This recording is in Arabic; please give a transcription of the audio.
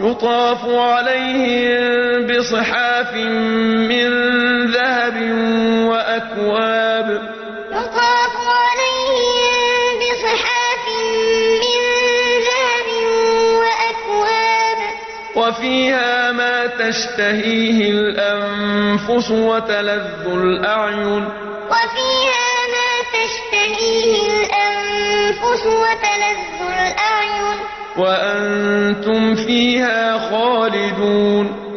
يطاف عليهم بصحاف من ذهب وأكواب. يطاف عليهم بصحاف من ذهب وأكواب. وفيها ما تشتهيه الأنفس وتلذ الأعين. وفيها ما تشتهيه الأنفس وتلذ الأعين. وأنتم فيها خالدون